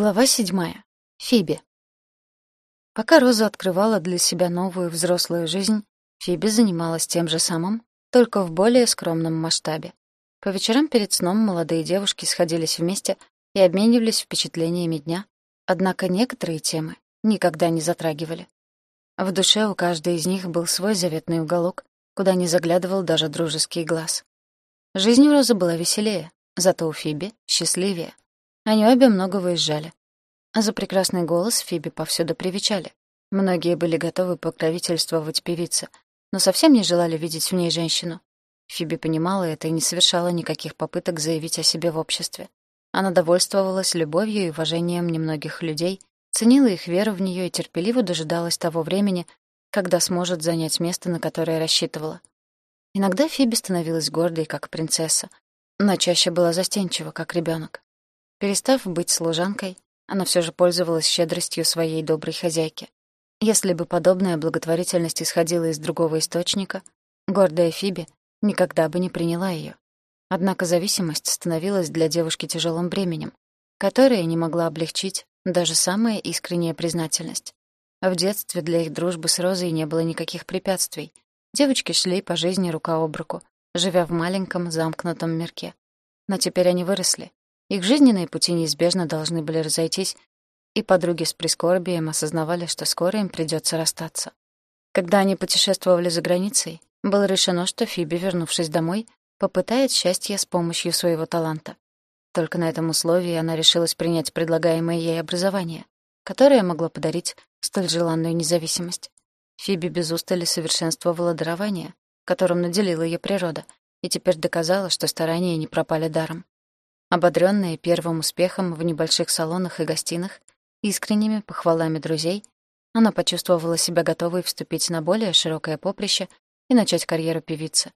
Глава седьмая. Фиби. Пока Роза открывала для себя новую взрослую жизнь, Фиби занималась тем же самым, только в более скромном масштабе. По вечерам перед сном молодые девушки сходились вместе и обменивались впечатлениями дня, однако некоторые темы никогда не затрагивали. В душе у каждой из них был свой заветный уголок, куда не заглядывал даже дружеский глаз. Жизнь у Розы была веселее, зато у Фиби — счастливее. Они обе много выезжали. А за прекрасный голос Фиби повсюду привечали. Многие были готовы покровительствовать певице, но совсем не желали видеть в ней женщину. Фиби понимала это и не совершала никаких попыток заявить о себе в обществе. Она довольствовалась любовью и уважением немногих людей, ценила их веру в нее и терпеливо дожидалась того времени, когда сможет занять место, на которое рассчитывала. Иногда Фиби становилась гордой, как принцесса, но чаще была застенчива, как ребенок. Перестав быть служанкой, она все же пользовалась щедростью своей доброй хозяйки. Если бы подобная благотворительность исходила из другого источника, гордая Фиби никогда бы не приняла ее. Однако зависимость становилась для девушки тяжелым бременем, которое не могла облегчить даже самая искренняя признательность. В детстве для их дружбы с Розой не было никаких препятствий. Девочки шли по жизни рука об руку, живя в маленьком замкнутом мирке. Но теперь они выросли, их жизненные пути неизбежно должны были разойтись, и подруги с прискорбием осознавали, что скоро им придется расстаться. Когда они путешествовали за границей, было решено, что Фиби, вернувшись домой, попытает счастье с помощью своего таланта. Только на этом условии она решилась принять предлагаемое ей образование, которое могло подарить столь желанную независимость. Фиби без устали совершенствовала дарование, которым наделила ее природа, и теперь доказала, что старания не пропали даром. Ободрённая первым успехом в небольших салонах и гостиных, искренними похвалами друзей, она почувствовала себя готовой вступить на более широкое поприще и начать карьеру певицы,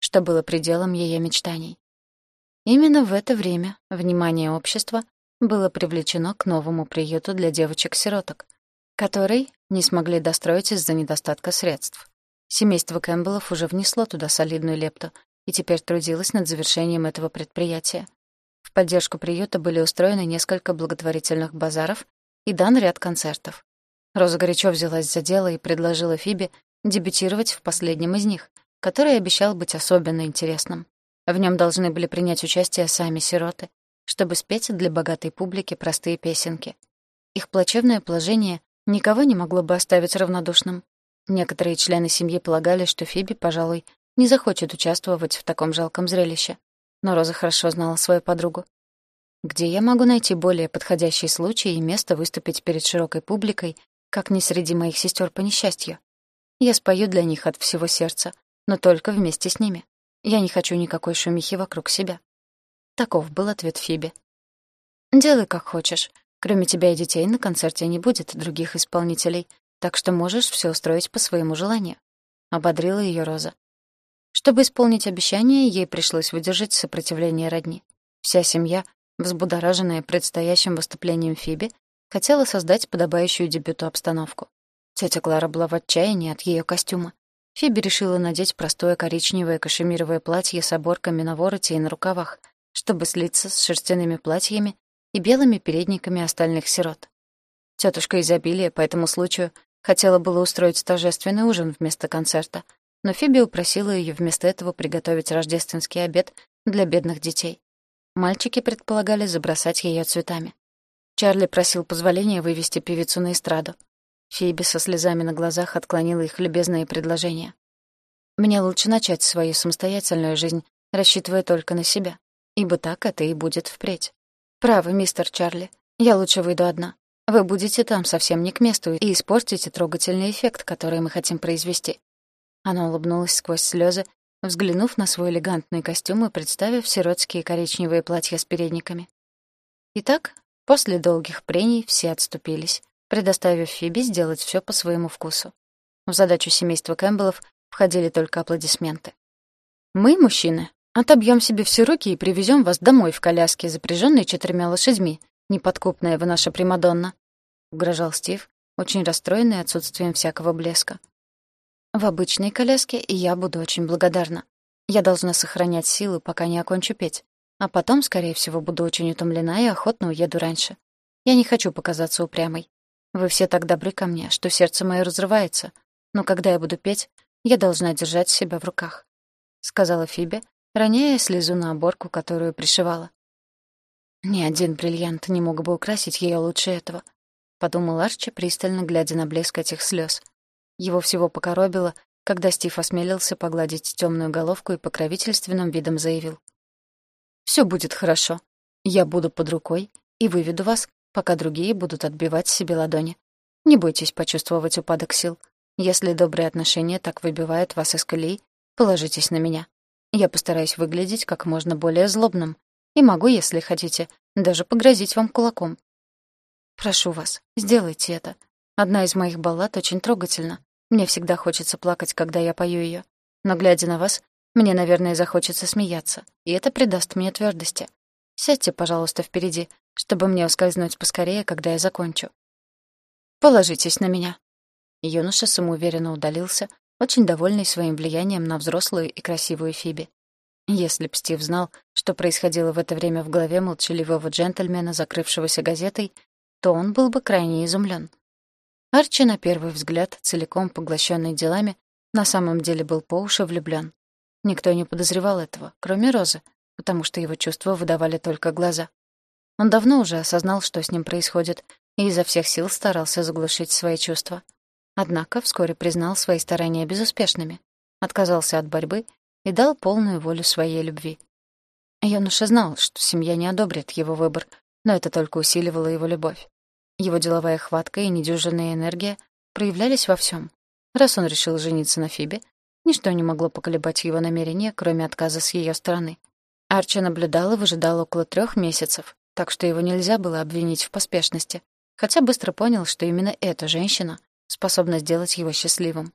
что было пределом ее мечтаний. Именно в это время внимание общества было привлечено к новому приюту для девочек-сироток, который не смогли достроить из-за недостатка средств. Семейство Кэмпбеллов уже внесло туда солидную лепту и теперь трудилось над завершением этого предприятия. Поддержку приюта были устроены несколько благотворительных базаров и дан ряд концертов. Роза горячо взялась за дело и предложила Фибе дебютировать в последнем из них, который обещал быть особенно интересным. В нем должны были принять участие сами сироты, чтобы спеть для богатой публики простые песенки. Их плачевное положение никого не могло бы оставить равнодушным. Некоторые члены семьи полагали, что Фиби, пожалуй, не захочет участвовать в таком жалком зрелище но Роза хорошо знала свою подругу. Где я могу найти более подходящий случай и место выступить перед широкой публикой, как не среди моих сестер по несчастью? Я спою для них от всего сердца, но только вместе с ними. Я не хочу никакой шумихи вокруг себя. Таков был ответ Фиби. «Делай, как хочешь. Кроме тебя и детей на концерте не будет других исполнителей, так что можешь все устроить по своему желанию», — ободрила ее Роза. Чтобы исполнить обещание, ей пришлось выдержать сопротивление родни. Вся семья, взбудораженная предстоящим выступлением Фиби, хотела создать подобающую дебюту обстановку. Тетя Клара была в отчаянии от ее костюма. Фиби решила надеть простое коричневое кашемировое платье с оборками на вороте и на рукавах, чтобы слиться с шерстяными платьями и белыми передниками остальных сирот. Тетушка изобилия по этому случаю хотела было устроить торжественный ужин вместо концерта, но Фиби упросила ее вместо этого приготовить рождественский обед для бедных детей. Мальчики предполагали забросать ее цветами. Чарли просил позволения вывести певицу на эстраду. Фиби со слезами на глазах отклонила их любезные предложения. «Мне лучше начать свою самостоятельную жизнь, рассчитывая только на себя, ибо так это и будет впредь. Правы, мистер Чарли, я лучше выйду одна. Вы будете там совсем не к месту и испортите трогательный эффект, который мы хотим произвести. Она улыбнулась сквозь слезы, взглянув на свой элегантный костюм и представив сиротские коричневые платья с передниками. Итак, после долгих прений все отступились, предоставив Фиби сделать все по своему вкусу. В задачу семейства Кэмпбеллов входили только аплодисменты. «Мы, мужчины, отобьем себе все руки и привезем вас домой в коляске, запряженной четырьмя лошадьми, неподкупная вы наша Примадонна», — угрожал Стив, очень расстроенный отсутствием всякого блеска. В обычной коляске я буду очень благодарна. Я должна сохранять силы, пока не окончу петь. А потом, скорее всего, буду очень утомлена и охотно уеду раньше. Я не хочу показаться упрямой. Вы все так добры ко мне, что сердце мое разрывается. Но когда я буду петь, я должна держать себя в руках», — сказала Фиби, роняя слезу на оборку, которую пришивала. «Ни один бриллиант не мог бы украсить ее лучше этого», — подумал Арчи, пристально глядя на блеск этих слез. Его всего покоробило, когда Стив осмелился погладить темную головку и покровительственным видом заявил. «Все будет хорошо. Я буду под рукой и выведу вас, пока другие будут отбивать себе ладони. Не бойтесь почувствовать упадок сил. Если добрые отношения так выбивают вас из колеи, положитесь на меня. Я постараюсь выглядеть как можно более злобным. И могу, если хотите, даже погрозить вам кулаком. Прошу вас, сделайте это. Одна из моих баллад очень трогательна. Мне всегда хочется плакать, когда я пою ее. Но, глядя на вас, мне, наверное, захочется смеяться, и это придаст мне твердости. Сядьте, пожалуйста, впереди, чтобы мне ускользнуть поскорее, когда я закончу. Положитесь на меня. Юноша самоуверенно удалился, очень довольный своим влиянием на взрослую и красивую Фиби. Если б Стив знал, что происходило в это время в голове молчаливого джентльмена, закрывшегося газетой, то он был бы крайне изумлен. Арчи, на первый взгляд, целиком поглощенный делами, на самом деле был по уши влюблён. Никто не подозревал этого, кроме Розы, потому что его чувства выдавали только глаза. Он давно уже осознал, что с ним происходит, и изо всех сил старался заглушить свои чувства. Однако вскоре признал свои старания безуспешными, отказался от борьбы и дал полную волю своей любви. Юноша знал, что семья не одобрит его выбор, но это только усиливало его любовь. Его деловая хватка и недюжинная энергия проявлялись во всем. Раз он решил жениться на Фибе, ничто не могло поколебать его намерения, кроме отказа с ее стороны. Арчи наблюдал и выжидал около трех месяцев, так что его нельзя было обвинить в поспешности, хотя быстро понял, что именно эта женщина способна сделать его счастливым.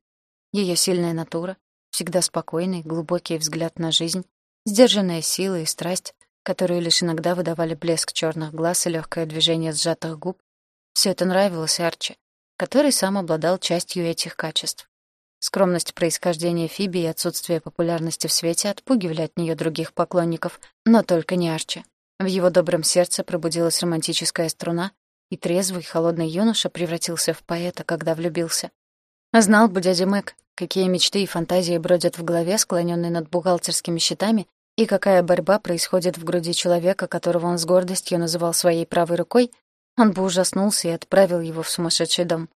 Ее сильная натура, всегда спокойный, глубокий взгляд на жизнь, сдержанная сила и страсть, которые лишь иногда выдавали блеск черных глаз и легкое движение сжатых губ, все это нравилось Арчи, который сам обладал частью этих качеств. Скромность происхождения Фиби и отсутствие популярности в свете отпугивали от нее других поклонников, но только не Арчи. В его добром сердце пробудилась романтическая струна, и трезвый, холодный юноша превратился в поэта, когда влюбился. Знал бы дядя Мэг, какие мечты и фантазии бродят в голове, склоненной над бухгалтерскими счетами, и какая борьба происходит в груди человека, которого он с гордостью называл своей правой рукой, он бы ужаснулся и отправил его в сумасшедший дом.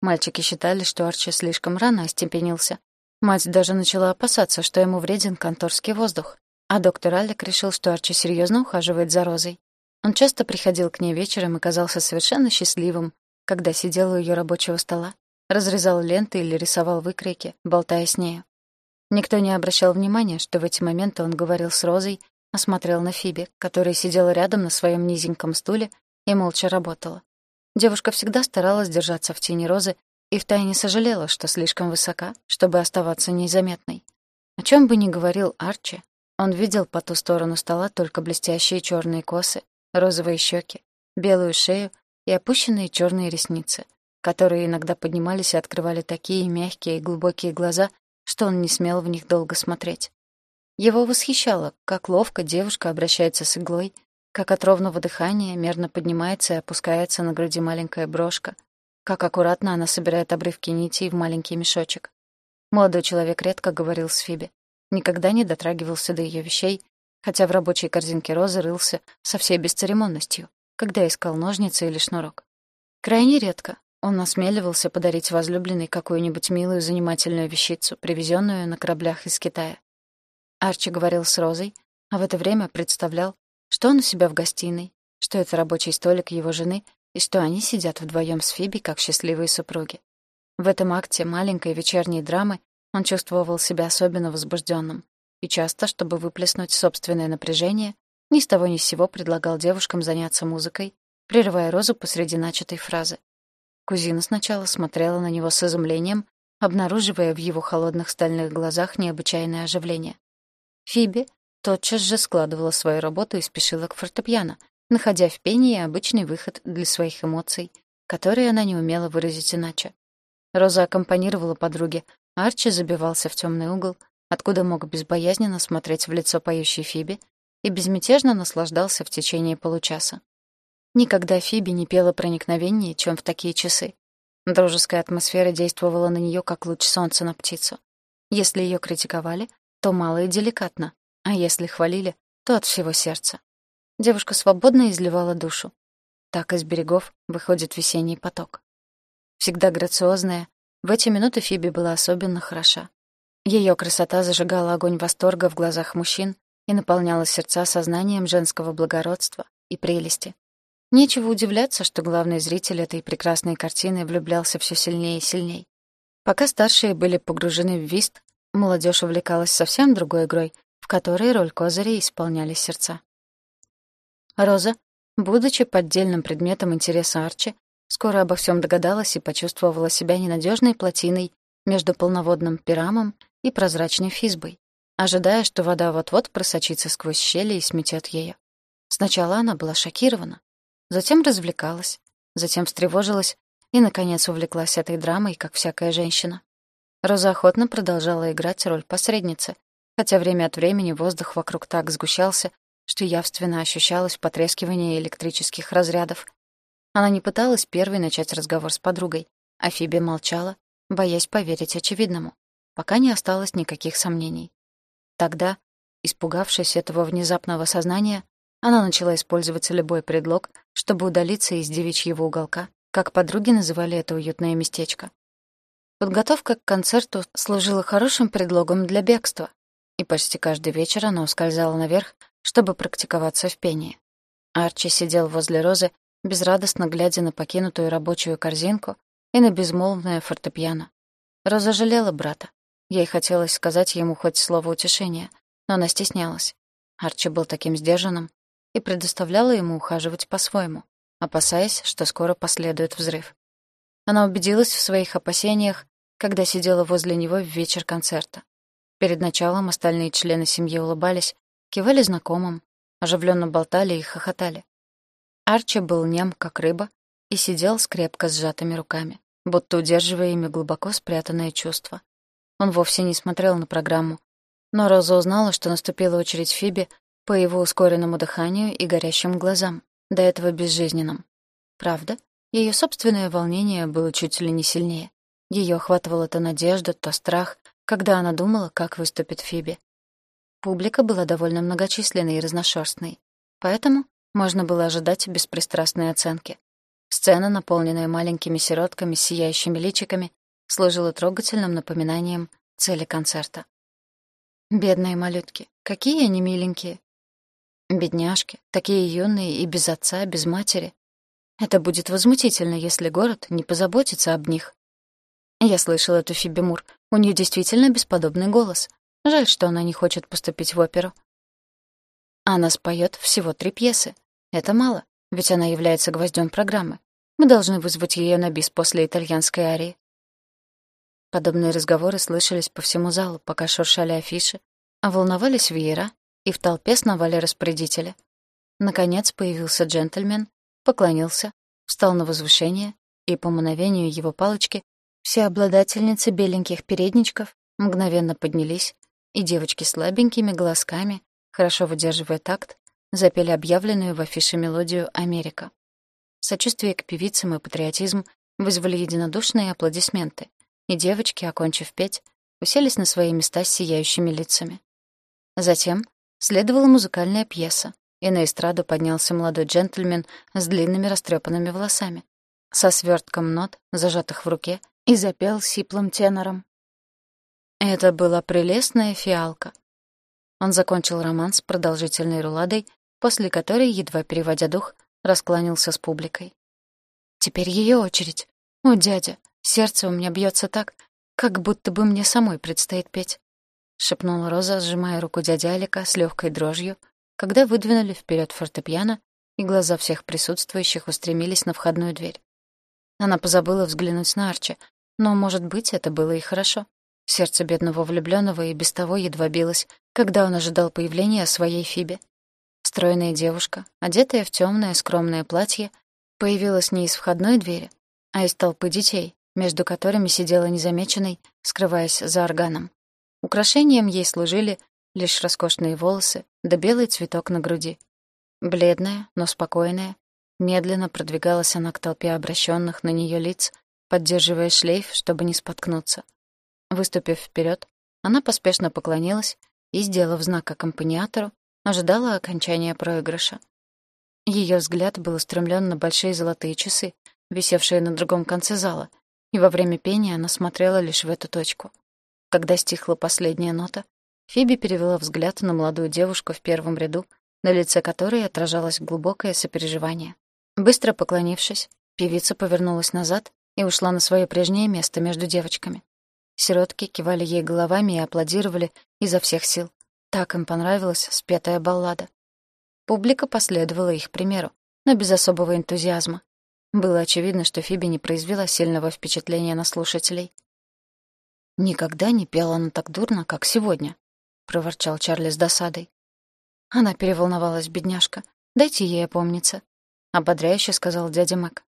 Мальчики считали, что Арчи слишком рано остепенился. Мать даже начала опасаться, что ему вреден конторский воздух. А доктор Алик решил, что Арчи серьезно ухаживает за Розой. Он часто приходил к ней вечером и казался совершенно счастливым, когда сидел у ее рабочего стола, разрезал ленты или рисовал выкройки, болтая с нею. Никто не обращал внимания, что в эти моменты он говорил с Розой, а смотрел на Фиби, которая сидела рядом на своем низеньком стуле и молча работала. Девушка всегда старалась держаться в тени розы и втайне сожалела, что слишком высока, чтобы оставаться незаметной. О чем бы ни говорил Арчи, он видел по ту сторону стола только блестящие черные косы, розовые щеки, белую шею и опущенные черные ресницы, которые иногда поднимались и открывали такие мягкие и глубокие глаза, что он не смел в них долго смотреть. Его восхищало, как ловко девушка обращается с иглой, как от ровного дыхания мерно поднимается и опускается на груди маленькая брошка, как аккуратно она собирает обрывки нитей в маленький мешочек. Молодой человек редко говорил с Фиби, никогда не дотрагивался до ее вещей, хотя в рабочей корзинке розы рылся со всей бесцеремонностью, когда искал ножницы или шнурок. Крайне редко он осмеливался подарить возлюбленной какую-нибудь милую занимательную вещицу, привезенную на кораблях из Китая. Арчи говорил с Розой, а в это время представлял, что он у себя в гостиной, что это рабочий столик его жены и что они сидят вдвоем с Фиби как счастливые супруги. В этом акте маленькой вечерней драмы он чувствовал себя особенно возбужденным и часто, чтобы выплеснуть собственное напряжение, ни с того ни с сего предлагал девушкам заняться музыкой, прерывая Розу посреди начатой фразы. Кузина сначала смотрела на него с изумлением, обнаруживая в его холодных стальных глазах необычайное оживление. Фиби тотчас же складывала свою работу и спешила к фортепиано, находя в пении обычный выход для своих эмоций, которые она не умела выразить иначе. Роза аккомпанировала подруге, Арчи забивался в темный угол, откуда мог безбоязненно смотреть в лицо поющей Фиби и безмятежно наслаждался в течение получаса. Никогда Фиби не пела проникновеннее, чем в такие часы. Дружеская атмосфера действовала на нее, как луч солнца на птицу. Если ее критиковали, то мало и деликатно, а если хвалили, то от всего сердца. Девушка свободно изливала душу. Так из берегов выходит весенний поток. Всегда грациозная, в эти минуты Фиби была особенно хороша. Ее красота зажигала огонь восторга в глазах мужчин и наполняла сердца сознанием женского благородства и прелести. Нечего удивляться, что главный зритель этой прекрасной картины влюблялся все сильнее и сильнее. Пока старшие были погружены в вист, молодежь увлекалась совсем другой игрой, которой роль козырей исполняли сердца. Роза, будучи поддельным предметом интереса Арчи, скоро обо всем догадалась и почувствовала себя ненадежной плотиной между полноводным пирамом и прозрачной физбой, ожидая, что вода вот-вот просочится сквозь щели и сметет ее. Сначала она была шокирована, затем развлекалась, затем встревожилась и, наконец, увлеклась этой драмой, как всякая женщина. Роза охотно продолжала играть роль посредницы, хотя время от времени воздух вокруг так сгущался, что явственно ощущалось потрескивание электрических разрядов. Она не пыталась первой начать разговор с подругой, а Фиби молчала, боясь поверить очевидному, пока не осталось никаких сомнений. Тогда, испугавшись этого внезапного сознания, она начала использовать любой предлог, чтобы удалиться из девичьего уголка, как подруги называли это уютное местечко. Подготовка к концерту служила хорошим предлогом для бегства, и почти каждый вечер она ускользала наверх, чтобы практиковаться в пении. Арчи сидел возле Розы, безрадостно глядя на покинутую рабочую корзинку и на безмолвное фортепиано. Роза жалела брата. Ей хотелось сказать ему хоть слово утешения, но она стеснялась. Арчи был таким сдержанным и предоставляла ему ухаживать по-своему, опасаясь, что скоро последует взрыв. Она убедилась в своих опасениях, когда сидела возле него в вечер концерта. Перед началом остальные члены семьи улыбались, кивали знакомым, оживленно болтали и хохотали. Арчи был нем, как рыба, и сидел с крепко сжатыми руками, будто удерживая ими глубоко спрятанное чувство. Он вовсе не смотрел на программу, но Роза узнала, что наступила очередь Фиби по его ускоренному дыханию и горящим глазам, до этого безжизненным. Правда, ее собственное волнение было чуть ли не сильнее. Ее охватывала то надежда, то страх, когда она думала, как выступит Фиби. Публика была довольно многочисленной и разношерстной, поэтому можно было ожидать беспристрастной оценки. Сцена, наполненная маленькими сиротками с сияющими личиками, служила трогательным напоминанием цели концерта. Бедные малютки, какие они миленькие. Бедняжки, такие юные и без отца, без матери. Это будет возмутительно, если город не позаботится об них. Я слышала эту Фиби Мур. У нее действительно бесподобный голос. Жаль, что она не хочет поступить в оперу. Она споет всего три пьесы. Это мало, ведь она является гвоздем программы. Мы должны вызвать ее на бис после итальянской арии. Подобные разговоры слышались по всему залу, пока шуршали афиши, а волновались веера, и в толпе сновали распорядители. Наконец появился джентльмен, поклонился, встал на возвышение, и по мановению его палочки все обладательницы беленьких передничков мгновенно поднялись, и девочки слабенькими голосками, хорошо выдерживая такт, запели объявленную в афише мелодию «Америка». Сочувствие к певицам и патриотизм вызвали единодушные аплодисменты, и девочки, окончив петь, уселись на свои места с сияющими лицами. Затем следовала музыкальная пьеса, и на эстраду поднялся молодой джентльмен с длинными растрепанными волосами, со свертком нот, зажатых в руке, и запел сиплым тенором. Это была прелестная фиалка. Он закончил роман с продолжительной руладой, после которой, едва переводя дух, раскланялся с публикой. Теперь ее очередь. О, дядя, сердце у меня бьется так, как будто бы мне самой предстоит петь, шепнула Роза, сжимая руку дяди Алика с легкой дрожью, когда выдвинули вперед фортепиано, и глаза всех присутствующих устремились на входную дверь. Она позабыла взглянуть на Арчи, но, может быть, это было и хорошо. Сердце бедного влюбленного и без того едва билось, когда он ожидал появления своей Фиби. Стройная девушка, одетая в темное скромное платье, появилась не из входной двери, а из толпы детей, между которыми сидела незамеченной, скрываясь за органом. Украшением ей служили лишь роскошные волосы да белый цветок на груди. Бледная, но спокойная, Медленно продвигалась она к толпе обращенных на нее лиц, поддерживая шлейф, чтобы не споткнуться. Выступив вперед, она поспешно поклонилась и, сделав знак аккомпаниатору, ожидала окончания проигрыша. Ее взгляд был устремлен на большие золотые часы, висевшие на другом конце зала, и во время пения она смотрела лишь в эту точку. Когда стихла последняя нота, Фиби перевела взгляд на молодую девушку в первом ряду, на лице которой отражалось глубокое сопереживание. Быстро поклонившись, певица повернулась назад и ушла на свое прежнее место между девочками. Сиротки кивали ей головами и аплодировали изо всех сил. Так им понравилась спетая баллада. Публика последовала их примеру, но без особого энтузиазма. Было очевидно, что Фиби не произвела сильного впечатления на слушателей. «Никогда не пела она так дурно, как сегодня», — проворчал Чарли с досадой. Она переволновалась, бедняжка. «Дайте ей опомниться», — ободряюще сказал дядя Мак.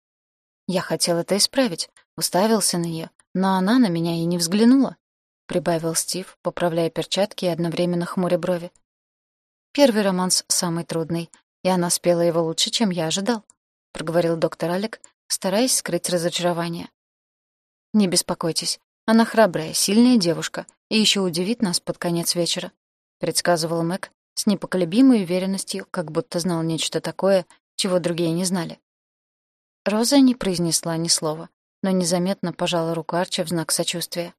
Я хотел это исправить, уставился на нее, но она на меня и не взглянула, — прибавил Стив, поправляя перчатки и одновременно хмуря брови. Первый романс самый трудный, и она спела его лучше, чем я ожидал проговорил доктор Алек, стараясь скрыть разочарование. «Не беспокойтесь, она храбрая, сильная девушка и еще удивит нас под конец вечера», — предсказывал Мэг с непоколебимой уверенностью, как будто знал нечто такое, чего другие не знали. Роза не произнесла ни слова, но незаметно пожала руку Арчи в знак сочувствия.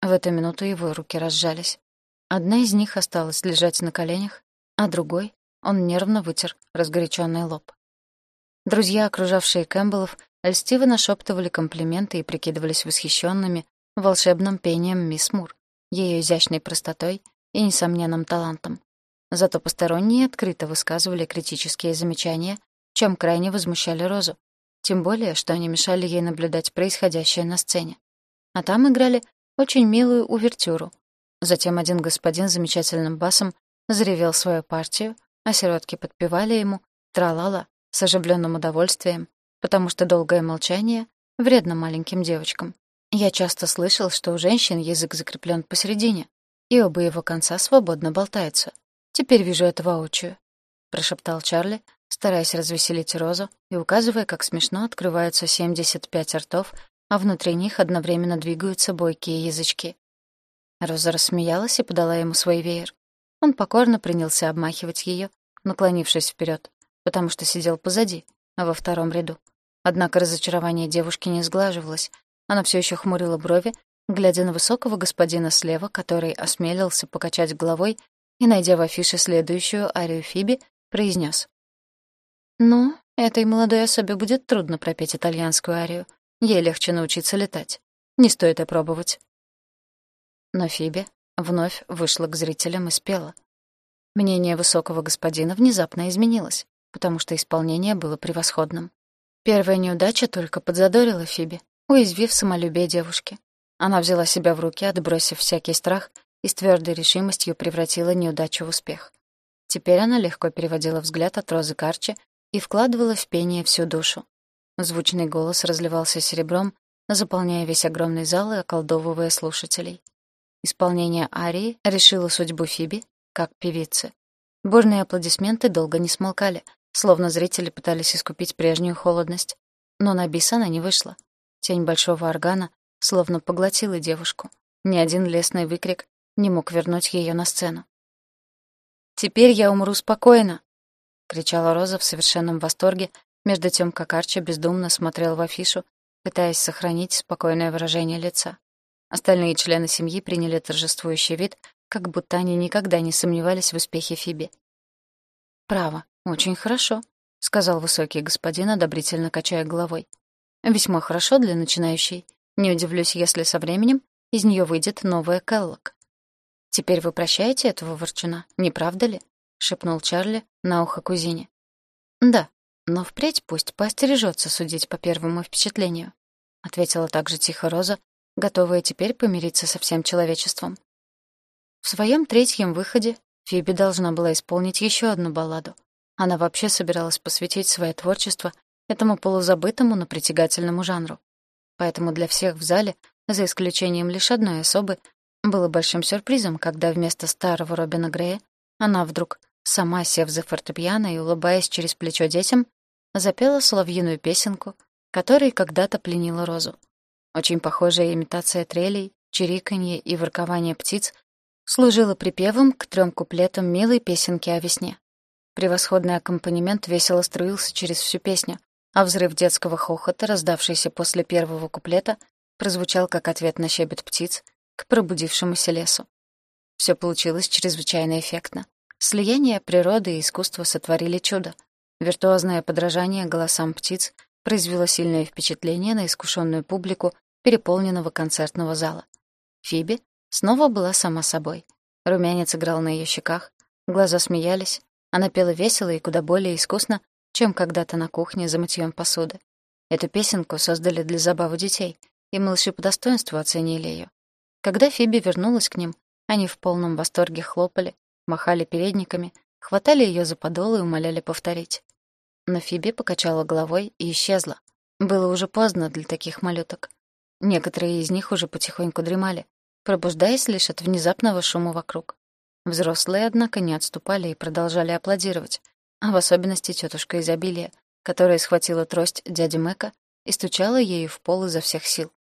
В эту минуту его руки разжались. Одна из них осталась лежать на коленях, а другой он нервно вытер разгоряченный лоб. Друзья, окружавшие Кэмпбеллов, льстиво нашептывали комплименты и прикидывались восхищенными волшебным пением мисс Мур, ее изящной простотой и несомненным талантом. Зато посторонние открыто высказывали критические замечания, чем крайне возмущали Розу, тем более, что они мешали ей наблюдать происходящее на сцене. А там играли очень милую увертюру. Затем один господин замечательным басом заревел свою партию, а сиротки подпевали ему «Тра-ла-ла» с оживленным удовольствием, потому что долгое молчание вредно маленьким девочкам. Я часто слышал, что у женщин язык закреплен посередине, и оба его конца свободно болтаются. Теперь вижу это воочию, — прошептал Чарли, стараясь развеселить Розу и указывая, как смешно открываются 75 ртов, а внутри них одновременно двигаются бойкие язычки. Роза рассмеялась и подала ему свой веер. Он покорно принялся обмахивать ее, наклонившись вперед потому что сидел позади, а во втором ряду. Однако разочарование девушки не сглаживалось. Она все еще хмурила брови, глядя на высокого господина слева, который осмелился покачать головой и, найдя в афише следующую арию Фиби, произнес: «Ну, этой молодой особе будет трудно пропеть итальянскую арию. Ей легче научиться летать. Не стоит опробовать». Но Фиби вновь вышла к зрителям и спела. Мнение высокого господина внезапно изменилось потому что исполнение было превосходным. Первая неудача только подзадорила Фиби, уязвив самолюбие девушки. Она взяла себя в руки, отбросив всякий страх, и с твердой решимостью превратила неудачу в успех. Теперь она легко переводила взгляд от Розы Карчи и вкладывала в пение всю душу. Звучный голос разливался серебром, заполняя весь огромный зал и околдовывая слушателей. Исполнение арии решило судьбу Фиби как певицы. Бурные аплодисменты долго не смолкали, словно зрители пытались искупить прежнюю холодность. Но на бис она не вышла. Тень большого органа словно поглотила девушку. Ни один лесный выкрик не мог вернуть ее на сцену. «Теперь я умру спокойно!» — кричала Роза в совершенном восторге, между тем, как Арчи бездумно смотрел в афишу, пытаясь сохранить спокойное выражение лица. Остальные члены семьи приняли торжествующий вид, как будто они никогда не сомневались в успехе Фиби. «Право, «Очень хорошо», — сказал высокий господин, одобрительно качая головой. «Весьма хорошо для начинающей. Не удивлюсь, если со временем из нее выйдет новая Келлок». «Теперь вы прощаете этого ворчуна, не правда ли?» — шепнул Чарли на ухо кузине. «Да, но впредь пусть поостережется судить по первому впечатлению», — ответила также тихо Роза, готовая теперь помириться со всем человечеством. В своем третьем выходе Фиби должна была исполнить еще одну балладу — она вообще собиралась посвятить свое творчество этому полузабытому, но притягательному жанру. Поэтому для всех в зале, за исключением лишь одной особы, было большим сюрпризом, когда вместо старого Робина Грея она вдруг, сама сев за фортепиано и улыбаясь через плечо детям, запела соловьиную песенку, которой когда-то пленила розу. Очень похожая имитация трелей, чириканье и воркование птиц служила припевом к трем куплетам милой песенки о весне. Превосходный аккомпанемент весело струился через всю песню, а взрыв детского хохота, раздавшийся после первого куплета, прозвучал как ответ на щебет птиц к пробудившемуся лесу. Все получилось чрезвычайно эффектно. Слияние природы и искусства сотворили чудо. Виртуозное подражание голосам птиц произвело сильное впечатление на искушенную публику переполненного концертного зала. Фиби снова была сама собой. Румянец играл на ее щеках, глаза смеялись, она пела весело и куда более искусно, чем когда-то на кухне за мытьем посуды. Эту песенку создали для забавы детей, и малыши по достоинству оценили ее. Когда Фиби вернулась к ним, они в полном восторге хлопали, махали передниками, хватали ее за подол и умоляли повторить. Но Фиби покачала головой и исчезла. Было уже поздно для таких малюток. Некоторые из них уже потихоньку дремали, пробуждаясь лишь от внезапного шума вокруг. Взрослые, однако, не отступали и продолжали аплодировать, а в особенности тетушка изобилия, которая схватила трость дяди Мэка и стучала ею в пол изо всех сил.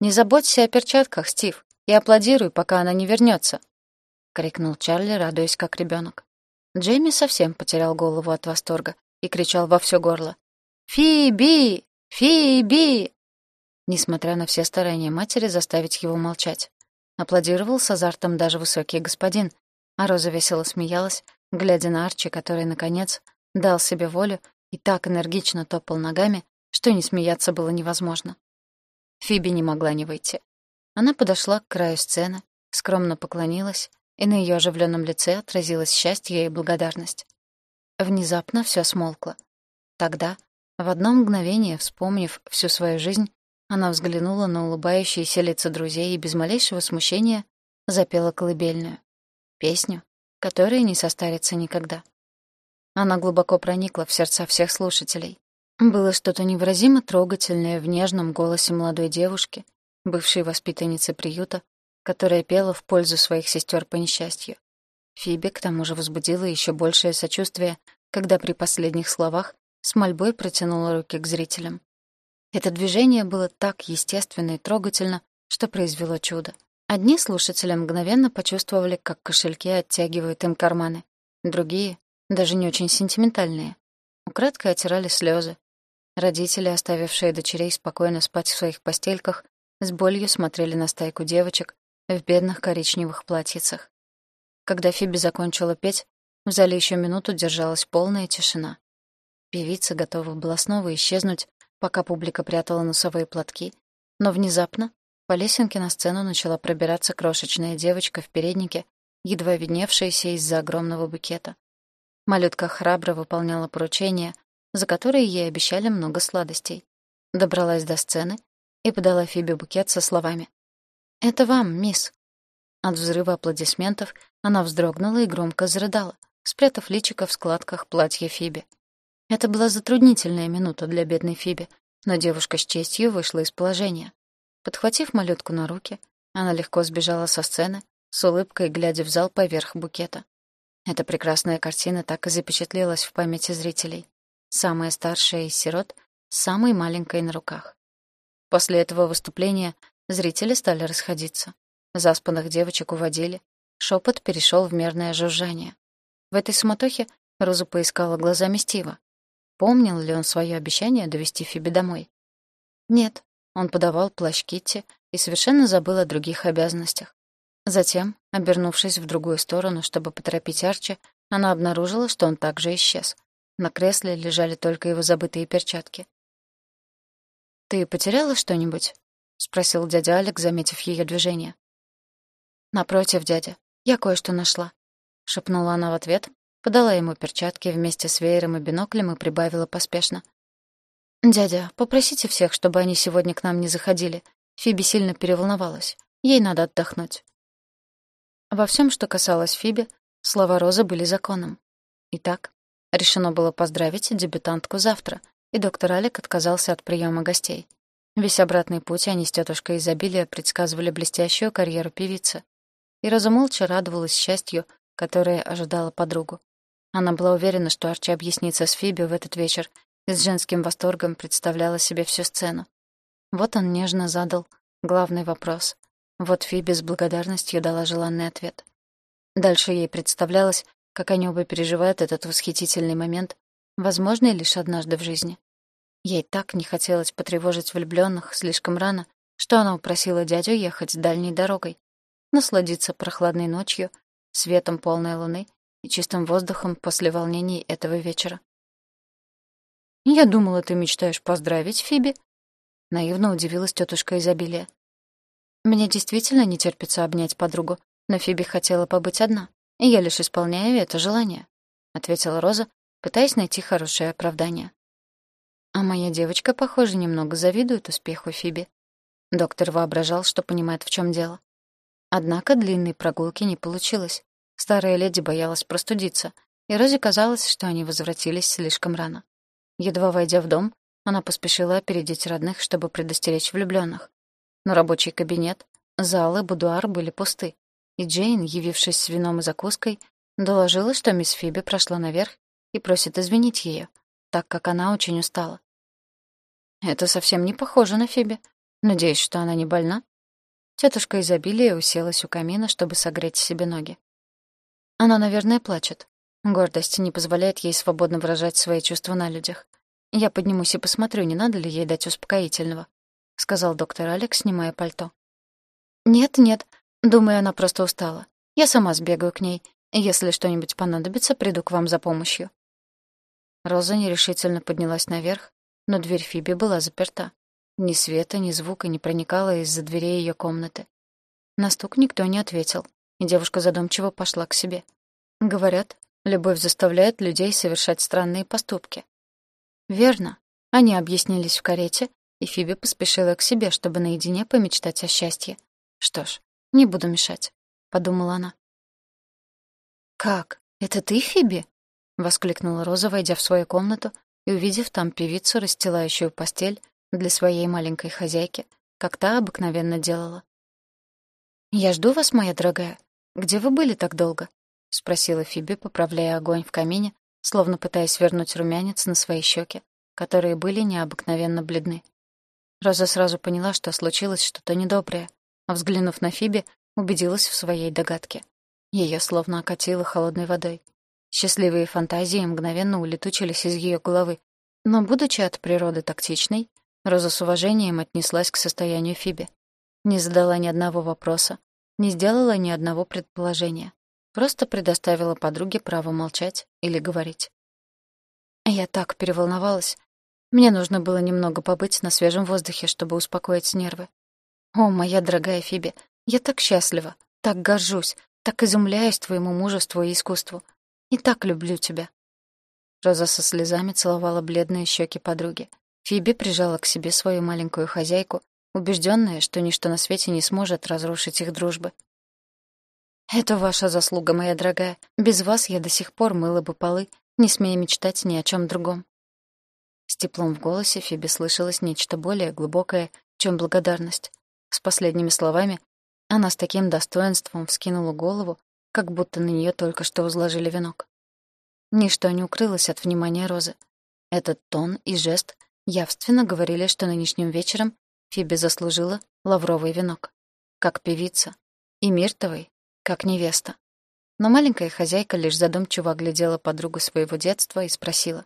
«Не заботься о перчатках, Стив, и аплодируй, пока она не вернется, крикнул Чарли, радуясь как ребенок. Джейми совсем потерял голову от восторга и кричал во все горло. «Фиби! Фиби!» Несмотря на все старания матери заставить его молчать. Аплодировал с азартом даже высокий господин, а Роза весело смеялась, глядя на Арчи, который, наконец, дал себе волю и так энергично топал ногами, что не смеяться было невозможно. Фиби не могла не выйти. Она подошла к краю сцены, скромно поклонилась и на ее оживленном лице отразилось счастье и благодарность. Внезапно все смолкло. Тогда, в одно мгновение, вспомнив всю свою жизнь, она взглянула на улыбающиеся лица друзей и без малейшего смущения запела колыбельную. Песню, которая не состарится никогда. Она глубоко проникла в сердца всех слушателей. Было что-то невыразимо трогательное в нежном голосе молодой девушки, бывшей воспитанницы приюта, которая пела в пользу своих сестер по несчастью. Фиби к тому же возбудила еще большее сочувствие, когда при последних словах с мольбой протянула руки к зрителям. Это движение было так естественно и трогательно, что произвело чудо. Одни слушатели мгновенно почувствовали, как кошельки оттягивают им карманы. Другие, даже не очень сентиментальные, украдкой отирали слезы. Родители, оставившие дочерей спокойно спать в своих постельках, с болью смотрели на стайку девочек, в бедных коричневых платьицах. Когда Фиби закончила петь, в зале еще минуту держалась полная тишина. Певица готова была снова исчезнуть, пока публика прятала носовые платки, но внезапно по лесенке на сцену начала пробираться крошечная девочка в переднике, едва видневшаяся из-за огромного букета. Малютка храбро выполняла поручения, за которые ей обещали много сладостей. Добралась до сцены и подала Фиби букет со словами «Это вам, мисс». От взрыва аплодисментов она вздрогнула и громко зарыдала, спрятав личико в складках платья Фиби. Это была затруднительная минута для бедной Фиби, но девушка с честью вышла из положения. Подхватив малютку на руки, она легко сбежала со сцены, с улыбкой глядя в зал поверх букета. Эта прекрасная картина так и запечатлелась в памяти зрителей. Самая старшая из сирот, самой маленькой на руках. После этого выступления Зрители стали расходиться. Заспанных девочек уводили. Шепот перешел в мерное жужжание. В этой суматохе Роза поискала глазами Стива. Помнил ли он свое обещание довести Фиби домой? Нет, он подавал плащ Китти и совершенно забыл о других обязанностях. Затем, обернувшись в другую сторону, чтобы поторопить Арчи, она обнаружила, что он также исчез. На кресле лежали только его забытые перчатки. «Ты потеряла что-нибудь?» — спросил дядя Алек, заметив ее движение. «Напротив, дядя, я кое-что нашла», — шепнула она в ответ, подала ему перчатки вместе с веером и биноклем и прибавила поспешно. «Дядя, попросите всех, чтобы они сегодня к нам не заходили. Фиби сильно переволновалась. Ей надо отдохнуть». Во всем, что касалось Фиби, слова Розы были законом. Итак, решено было поздравить дебютантку завтра, и доктор Алек отказался от приема гостей. Весь обратный путь они с тетушкой изобилия предсказывали блестящую карьеру певицы. И Роза молча радовалась счастью, которое ожидала подругу. Она была уверена, что Арчи объяснится с Фиби в этот вечер и с женским восторгом представляла себе всю сцену. Вот он нежно задал главный вопрос. Вот Фиби с благодарностью дала желанный ответ. Дальше ей представлялось, как они оба переживают этот восхитительный момент, возможный лишь однажды в жизни. Ей так не хотелось потревожить влюбленных слишком рано, что она упросила дядю ехать дальней дорогой, насладиться прохладной ночью, светом полной луны и чистым воздухом после волнений этого вечера. «Я думала, ты мечтаешь поздравить Фиби?» Наивно удивилась тетушка изобилия. «Мне действительно не терпится обнять подругу, но Фиби хотела побыть одна, и я лишь исполняю это желание», — ответила Роза, пытаясь найти хорошее оправдание. А моя девочка, похоже, немного завидует успеху Фиби. Доктор воображал, что понимает, в чем дело. Однако длинной прогулки не получилось. Старая леди боялась простудиться, и Розе казалось, что они возвратились слишком рано. Едва войдя в дом, она поспешила опередить родных, чтобы предостеречь влюбленных. Но рабочий кабинет, зал и будуар были пусты, и Джейн, явившись с вином и закуской, доложила, что мисс Фиби прошла наверх и просит извинить ее, так как она очень устала. «Это совсем не похоже на Фиби. Надеюсь, что она не больна?» Тетушка изобилия уселась у камина, чтобы согреть себе ноги. Она, наверное, плачет. Гордость не позволяет ей свободно выражать свои чувства на людях. Я поднимусь и посмотрю, не надо ли ей дать успокоительного, сказал доктор Алекс, снимая пальто. Нет, нет, думаю, она просто устала. Я сама сбегаю к ней. Если что-нибудь понадобится, приду к вам за помощью. Роза нерешительно поднялась наверх, но дверь Фиби была заперта. Ни света, ни звука не проникало из-за дверей ее комнаты. На стук никто не ответил, и девушка задумчиво пошла к себе. Говорят, Любовь заставляет людей совершать странные поступки. Верно. Они объяснились в карете, и Фиби поспешила к себе, чтобы наедине помечтать о счастье. Что ж, не буду мешать, подумала она. Как? Это ты, Фиби? воскликнула Роза, войдя в свою комнату и увидев там певицу, расстилающую постель для своей маленькой хозяйки, как та обыкновенно делала. «Я жду вас, моя дорогая. Где вы были так долго?» — спросила Фиби, поправляя огонь в камине, словно пытаясь вернуть румянец на свои щеки, которые были необыкновенно бледны. Роза сразу поняла, что случилось что-то недоброе, а, взглянув на Фиби, убедилась в своей догадке. Ее словно окатило холодной водой. Счастливые фантазии мгновенно улетучились из ее головы, но, будучи от природы тактичной, Роза с уважением отнеслась к состоянию Фиби. Не задала ни одного вопроса, не сделала ни одного предположения. Просто предоставила подруге право молчать или говорить. Я так переволновалась. Мне нужно было немного побыть на свежем воздухе, чтобы успокоить нервы. О, моя дорогая Фиби, я так счастлива, так горжусь, так изумляюсь твоему мужеству и искусству. И так люблю тебя. Роза со слезами целовала бледные щеки подруги. Фиби прижала к себе свою маленькую хозяйку, убежденная, что ничто на свете не сможет разрушить их дружбы. «Это ваша заслуга, моя дорогая. Без вас я до сих пор мыла бы полы, не смея мечтать ни о чем другом». С теплом в голосе Фиби слышалось нечто более глубокое, чем благодарность. С последними словами она с таким достоинством вскинула голову, как будто на нее только что возложили венок. Ничто не укрылось от внимания Розы. Этот тон и жест явственно говорили, что нынешним вечером Фиби заслужила лавровый венок. Как певица. И миртовый, как невеста. Но маленькая хозяйка лишь задумчиво оглядела подругу своего детства и спросила.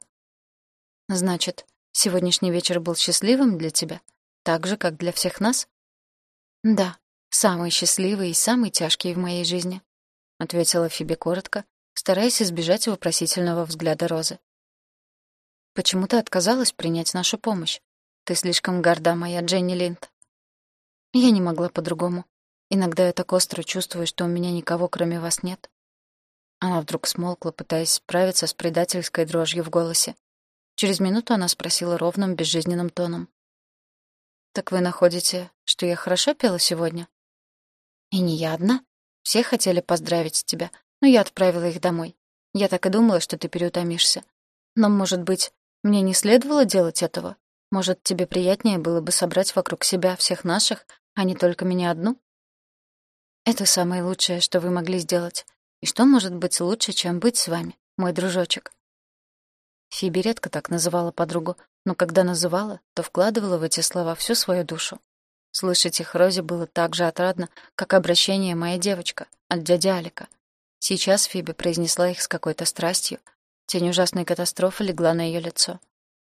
«Значит, сегодняшний вечер был счастливым для тебя? Так же, как для всех нас?» «Да, самый счастливый и самый тяжкий в моей жизни», — ответила Фиби коротко, стараясь избежать вопросительного взгляда Розы. «Почему ты отказалась принять нашу помощь? Ты слишком горда, моя Дженни Линд». Я не могла по-другому. Иногда я так остро чувствую, что у меня никого, кроме вас, нет. Она вдруг смолкла, пытаясь справиться с предательской дрожью в голосе. Через минуту она спросила ровным, безжизненным тоном. «Так вы находите, что я хорошо пела сегодня?» «И не я одна. Все хотели поздравить тебя, но я отправила их домой. Я так и думала, что ты переутомишься. Но, может быть, мне не следовало делать этого? Может, тебе приятнее было бы собрать вокруг себя всех наших, а не только меня одну?» Это самое лучшее, что вы могли сделать. И что может быть лучше, чем быть с вами, мой дружочек? Фиби редко так называла подругу, но когда называла, то вкладывала в эти слова всю свою душу. Слышать их Розе было так же отрадно, как обращение «моя девочка» от дяди Алика. Сейчас Фиби произнесла их с какой-то страстью. Тень ужасной катастрофы легла на ее лицо.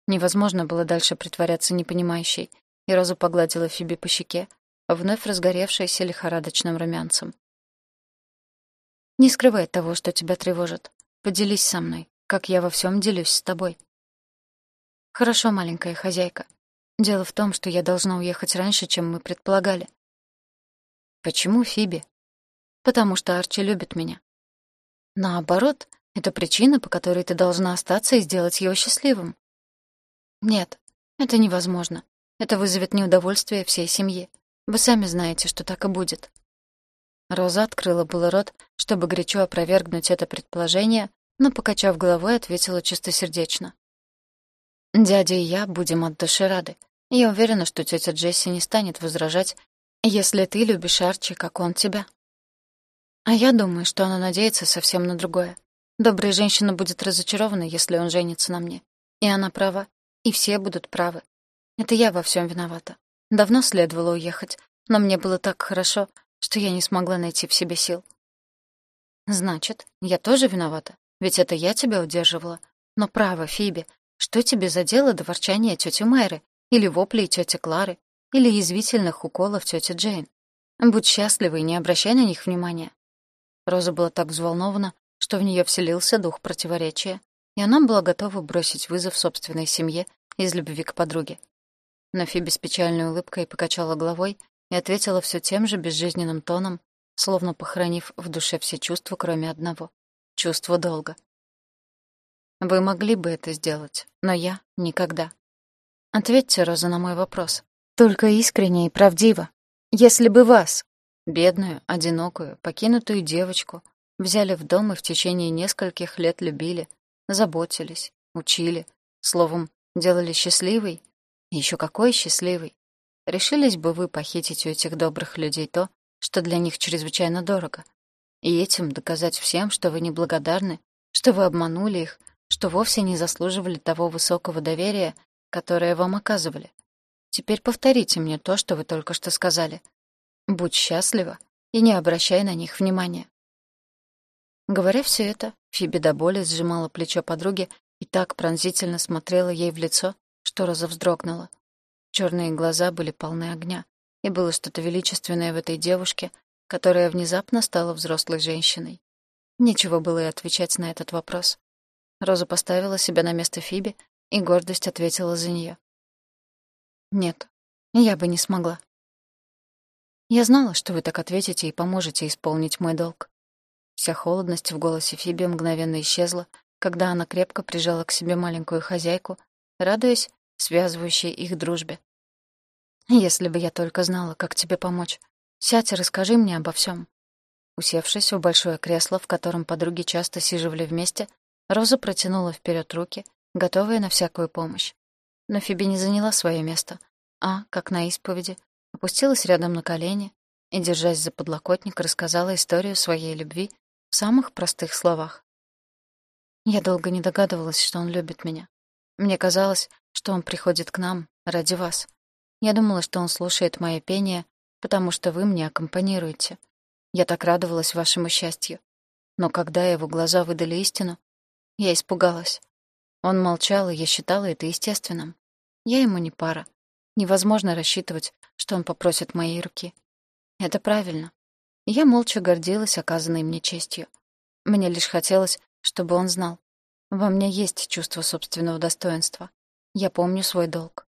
Невозможно было дальше притворяться непонимающей, и Роза погладила Фиби по щеке, вновь разгоревшейся лихорадочным румянцем. «Не скрывай того, что тебя тревожит. Поделись со мной, как я во всем делюсь с тобой». «Хорошо, маленькая хозяйка. Дело в том, что я должна уехать раньше, чем мы предполагали». «Почему, Фиби?» «Потому что Арчи любит меня». «Наоборот, это причина, по которой ты должна остаться и сделать его счастливым». «Нет, это невозможно. Это вызовет неудовольствие всей семьи. Вы сами знаете, что так и будет». Роза открыла было рот, чтобы горячо опровергнуть это предположение, но, покачав головой, ответила чистосердечно. «Дядя и я будем от души рады. Я уверена, что тетя Джесси не станет возражать, если ты любишь Арчи, как он тебя. А я думаю, что она надеется совсем на другое. Добрая женщина будет разочарована, если он женится на мне. И она права, и все будут правы. Это я во всем виновата. Давно следовало уехать, но мне было так хорошо, что я не смогла найти в себе сил. Значит, я тоже виновата, ведь это я тебя удерживала. Но право, Фиби, что тебе за дело до ворчания тети Майры, или воплей тети Клары, или язвительных уколов тети Джейн? Будь счастлива и не обращай на них внимания. Роза была так взволнована, что в нее вселился дух противоречия, и она была готова бросить вызов собственной семье из любви к подруге. Но Фиби с печальной улыбкой покачала головой и ответила все тем же безжизненным тоном, словно похоронив в душе все чувства, кроме одного — чувства долга. «Вы могли бы это сделать, но я — никогда. Ответьте, Роза, на мой вопрос. Только искренне и правдиво. Если бы вас, бедную, одинокую, покинутую девочку, взяли в дом и в течение нескольких лет любили, заботились, учили, словом, делали счастливой, еще какой счастливой, Решились бы вы похитить у этих добрых людей то, что для них чрезвычайно дорого, и этим доказать всем, что вы неблагодарны, что вы обманули их, что вовсе не заслуживали того высокого доверия, которое вам оказывали. Теперь повторите мне то, что вы только что сказали. Будь счастлива и не обращай на них внимания. Говоря все это, Фиби до боли сжимала плечо подруги и так пронзительно смотрела ей в лицо, что Роза вздрогнула. Черные глаза были полны огня, и было что-то величественное в этой девушке, которая внезапно стала взрослой женщиной. Нечего было и отвечать на этот вопрос. Роза поставила себя на место Фиби, и гордость ответила за нее. «Нет, я бы не смогла». «Я знала, что вы так ответите и поможете исполнить мой долг». Вся холодность в голосе Фиби мгновенно исчезла, когда она крепко прижала к себе маленькую хозяйку, радуясь, связывающей их дружбе. «Если бы я только знала, как тебе помочь. Сядь и расскажи мне обо всем. Усевшись в большое кресло, в котором подруги часто сиживали вместе, Роза протянула вперед руки, готовая на всякую помощь. Но Фиби не заняла свое место, а, как на исповеди, опустилась рядом на колени и, держась за подлокотник, рассказала историю своей любви в самых простых словах. Я долго не догадывалась, что он любит меня. Мне казалось, что он приходит к нам ради вас. Я думала, что он слушает мое пение, потому что вы мне аккомпанируете. Я так радовалась вашему счастью. Но когда его глаза выдали истину, я испугалась. Он молчал, и я считала это естественным. Я ему не пара. Невозможно рассчитывать, что он попросит моей руки. Это правильно. Я молча гордилась оказанной мне честью. Мне лишь хотелось, чтобы он знал. Во мне есть чувство собственного достоинства. Я помню свой долг.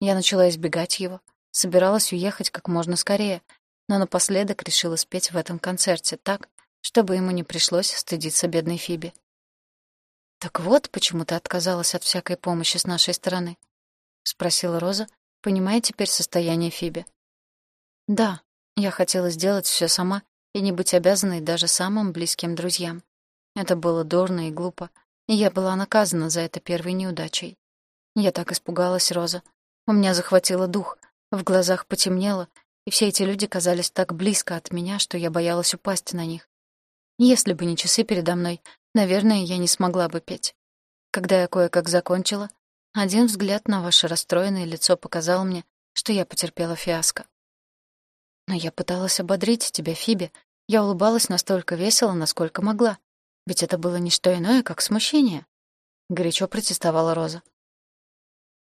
Я начала избегать его, собиралась уехать как можно скорее, но напоследок решила спеть в этом концерте так, чтобы ему не пришлось стыдиться бедной Фиби. «Так вот, почему ты отказалась от всякой помощи с нашей стороны?» — спросила Роза, понимая теперь состояние Фиби. «Да, я хотела сделать все сама и не быть обязанной даже самым близким друзьям. Это было дурно и глупо, и я была наказана за это первой неудачей. Я так испугалась, Роза. У меня захватило дух, в глазах потемнело, и все эти люди казались так близко от меня, что я боялась упасть на них. Если бы не часы передо мной, наверное, я не смогла бы петь. Когда я кое-как закончила, один взгляд на ваше расстроенное лицо показал мне, что я потерпела фиаско. Но я пыталась ободрить тебя, Фиби. Я улыбалась настолько весело, насколько могла. Ведь это было не что иное, как смущение. Горячо протестовала Роза.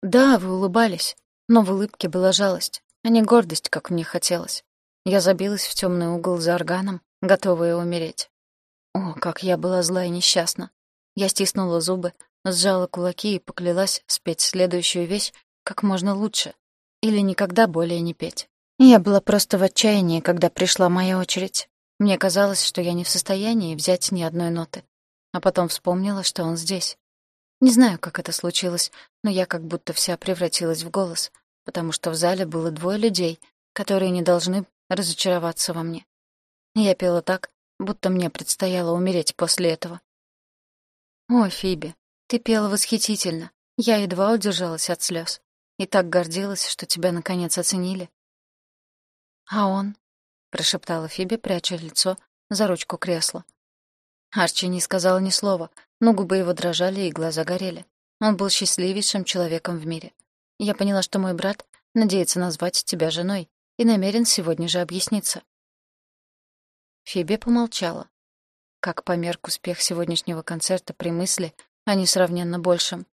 Да, вы улыбались, но в улыбке была жалость, а не гордость, как мне хотелось. Я забилась в темный угол за органом, готовая умереть. О, как я была зла и несчастна. Я стиснула зубы, сжала кулаки и поклялась спеть следующую вещь как можно лучше или никогда более не петь. Я была просто в отчаянии, когда пришла моя очередь. Мне казалось, что я не в состоянии взять ни одной ноты. А потом вспомнила, что он здесь. Не знаю, как это случилось, но я как будто вся превратилась в голос, потому что в зале было двое людей, которые не должны разочароваться во мне. Я пела так, будто мне предстояло умереть после этого. «О, Фиби, ты пела восхитительно. Я едва удержалась от слез. И так гордилась, что тебя наконец оценили. «А он?» — прошептала Фиби, пряча лицо за ручку кресла. Арчи не сказал ни слова, но губы его дрожали и глаза горели. Он был счастливейшим человеком в мире. Я поняла, что мой брат надеется назвать тебя женой и намерен сегодня же объясниться. Фиби помолчала. Как померк успех сегодняшнего концерта при мысли о несравненно большем.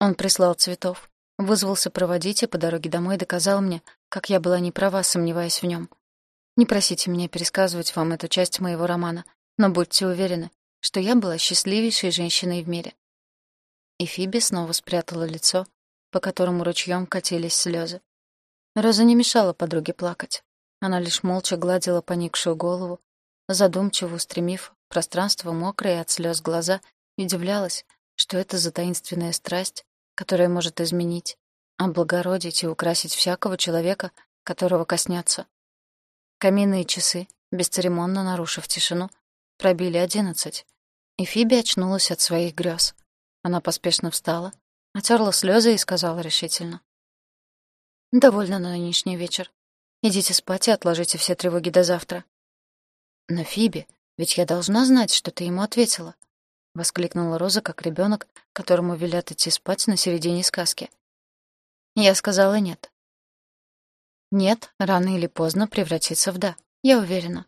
Он прислал цветов, Вызвался проводить и по дороге домой доказал мне, как я была не права, сомневаясь в нем. Не просите меня пересказывать вам эту часть моего романа, но будьте уверены, что я была счастливейшей женщиной в мире. И Фиби снова спрятала лицо, по которому ручьем катились слезы. Роза не мешала подруге плакать. Она лишь молча гладила поникшую голову, задумчиво устремив пространство мокрые от слез глаза, и удивлялась, что это за таинственная страсть, которое может изменить, облагородить и украсить всякого человека, которого коснется. Каминные часы, бесцеремонно нарушив тишину, пробили одиннадцать, и Фиби очнулась от своих грез. Она поспешно встала, отерла слезы и сказала решительно. «Довольно на нынешний вечер. Идите спать и отложите все тревоги до завтра». «Но, Фиби, ведь я должна знать, что ты ему ответила. — воскликнула Роза, как ребенок, которому велят идти спать на середине сказки. Я сказала нет. Нет, рано или поздно превратится в «да», я уверена.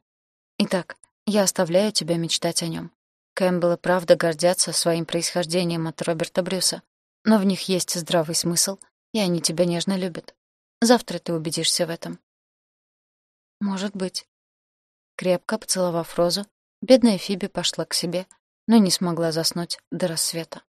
Итак, я оставляю тебя мечтать о нем. Кэмпбеллы правда гордятся своим происхождением от Роберта Брюса, но в них есть здравый смысл, и они тебя нежно любят. Завтра ты убедишься в этом. Может быть. Крепко поцеловав Розу, бедная Фиби пошла к себе — но не смогла заснуть до рассвета.